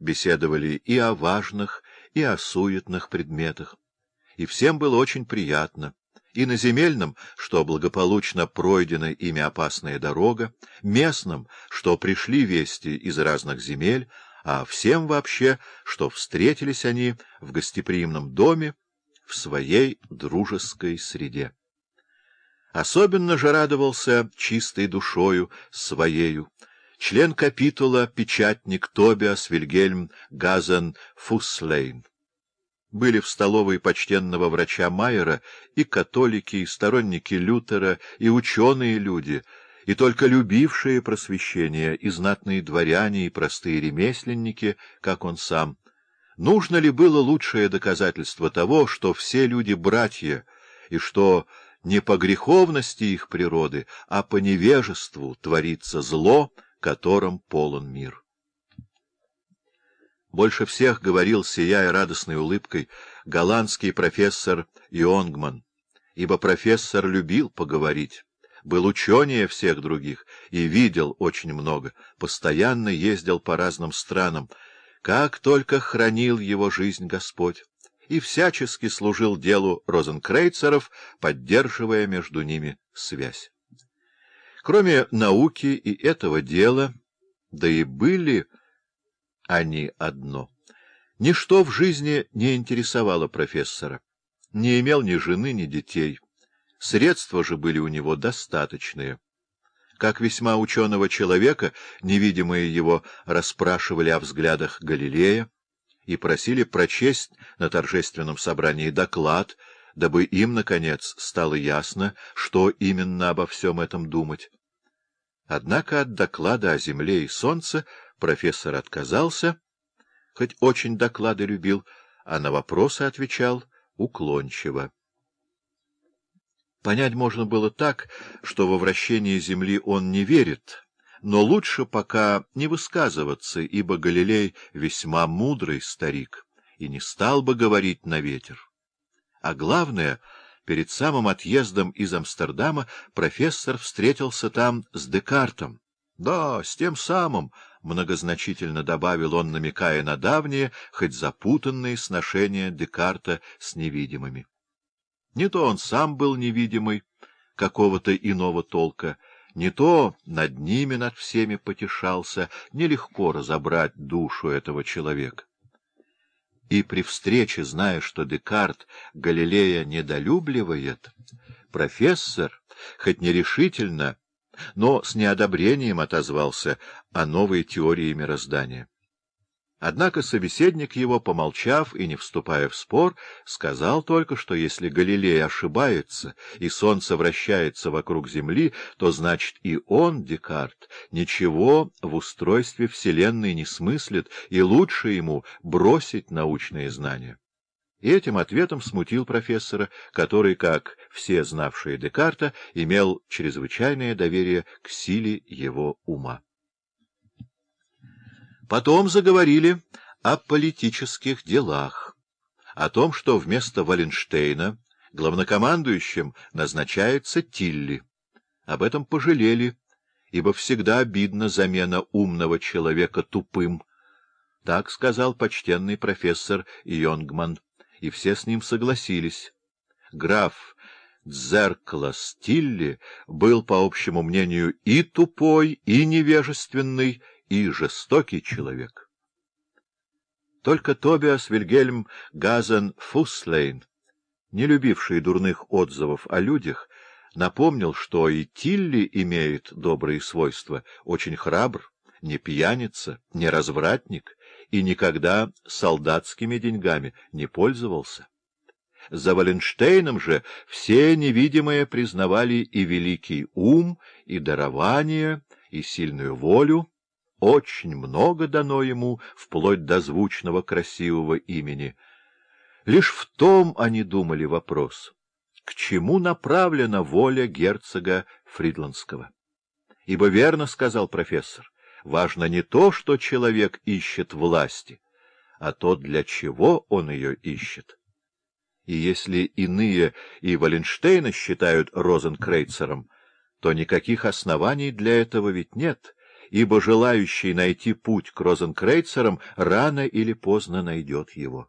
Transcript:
беседовали и о важных, и о суетных предметах. И всем было очень приятно. И на земельном, что благополучно пройдена ими опасная дорога, местном, что пришли вести из разных земель, а всем вообще, что встретились они в гостеприимном доме в своей дружеской среде. Особенно же радовался чистой душою своею член капитула, печатник Тобиас Вильгельм Газен Фуслейн. Были в столовой почтенного врача Майера и католики, и сторонники Лютера, и ученые люди — и только любившие просвещение, и знатные дворяне, и простые ремесленники, как он сам. Нужно ли было лучшее доказательство того, что все люди — братья, и что не по греховности их природы, а по невежеству творится зло, которым полон мир? Больше всех говорил, сияя радостной улыбкой, голландский профессор Йонгман, ибо профессор любил поговорить был ученее всех других и видел очень много, постоянно ездил по разным странам, как только хранил его жизнь Господь, и всячески служил делу розенкрейцеров, поддерживая между ними связь. Кроме науки и этого дела, да и были они одно. Ничто в жизни не интересовало профессора. Не имел ни жены, ни детей. Средства же были у него достаточные. Как весьма ученого человека, невидимые его расспрашивали о взглядах Галилея и просили прочесть на торжественном собрании доклад, дабы им, наконец, стало ясно, что именно обо всем этом думать. Однако от доклада о Земле и Солнце профессор отказался, хоть очень доклады любил, а на вопросы отвечал уклончиво. Понять можно было так, что во вращение Земли он не верит, но лучше пока не высказываться, ибо Галилей весьма мудрый старик и не стал бы говорить на ветер. А главное, перед самым отъездом из Амстердама профессор встретился там с Декартом. Да, с тем самым, — многозначительно добавил он, намекая на давние, хоть запутанные сношения Декарта с невидимыми. Не то он сам был невидимый, какого-то иного толка, не то над ними, над всеми потешался, нелегко разобрать душу этого человека. И при встрече, зная, что Декарт Галилея недолюбливает, профессор, хоть нерешительно, но с неодобрением отозвался о новой теории мироздания. Однако собеседник его, помолчав и не вступая в спор, сказал только, что если Галилей ошибается и Солнце вращается вокруг Земли, то значит и он, Декарт, ничего в устройстве Вселенной не смыслит, и лучше ему бросить научные знания. И этим ответом смутил профессора, который, как все знавшие Декарта, имел чрезвычайное доверие к силе его ума. Потом заговорили о политических делах, о том, что вместо Валенштейна главнокомандующим назначается Тилли. Об этом пожалели, ибо всегда обидна замена умного человека тупым. Так сказал почтенный профессор Йонгман, и все с ним согласились. Граф Дзерклас Тилли был, по общему мнению, и тупой, и невежественный, и жестокий человек. Только Тобиас Вильгельм Газен Фуслейн, не любивший дурных отзывов о людях, напомнил, что и Тилли имеет добрые свойства, очень храбр, не пьяница, не развратник и никогда солдатскими деньгами не пользовался. За Валенштейном же все невидимые признавали и великий ум, и дарование, и сильную волю, очень много дано ему, вплоть до звучного красивого имени. Лишь в том они думали вопрос, к чему направлена воля герцога Фридландского. Ибо верно сказал профессор, важно не то, что человек ищет власти, а то, для чего он ее ищет. И если иные и Валенштейна считают Розенкрейцером, то никаких оснований для этого ведь нет — ибо желающий найти путь к розенкрейцерам рано или поздно найдет его.